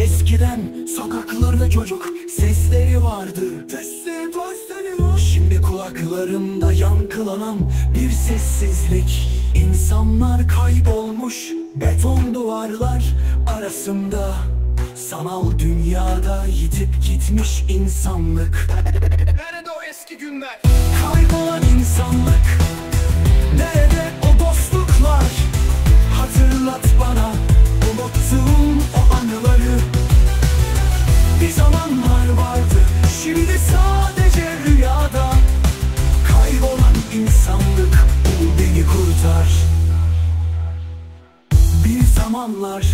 Eskiden sokaklarda çocuk sesleri vardı. Şimdi kulaklarımda yankılanan bir sessizlik. İnsanlar kaybolmuş beton duvarlar arasında. Sanal dünyada yitip gitmiş insanlık. Nerede o eski günler? Kaybolan insanlık zamanlar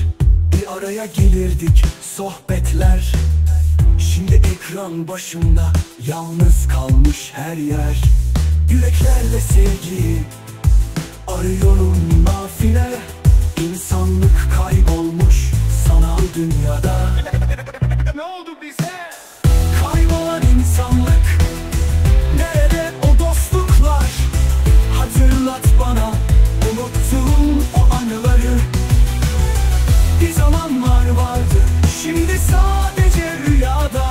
Bir araya gelirdik Sohbetler. Şimdi ekran başında Yalnız kalmış her yer. Yüreklerle sevgi Arıyorum nafile. İnsanlık kaybolmuş Sanal dünyada. Ne oldu bize? Kaybolan insanlık Bir zamanlar vardı. Şimdi sadece rüyada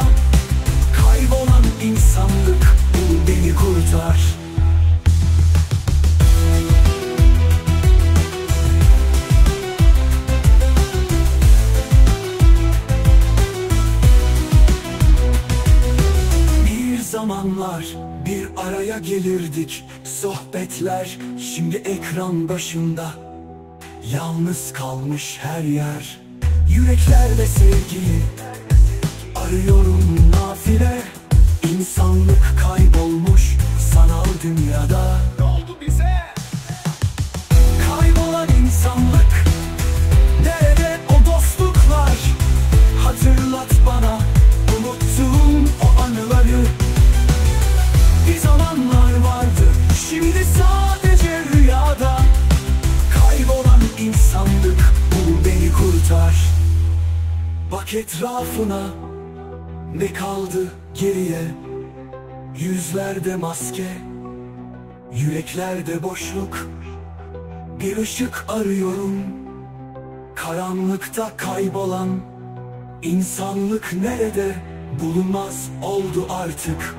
Kaybolan insanlık Bul beni kurtar. Zamanlar bir araya gelirdik Sohbetler şimdi ekran başında Yalnız kalmış her yer. Yüreklerde sevgi. Arıyorum nafile. İnsanlık kaybolmuş sanal dünyada. Ne oldu bize? Kaybolan insanlık. Nerede o dostluklar? Hatırlat bana Unuttuğum o anıları kurtar Bak etrafına Ne kaldı geriye? Yüzlerde maske Yüreklerde boşluk. Bir ışık arıyorum Karanlıkta kaybolan. İnsanlık nerede? Bulunmaz oldu artık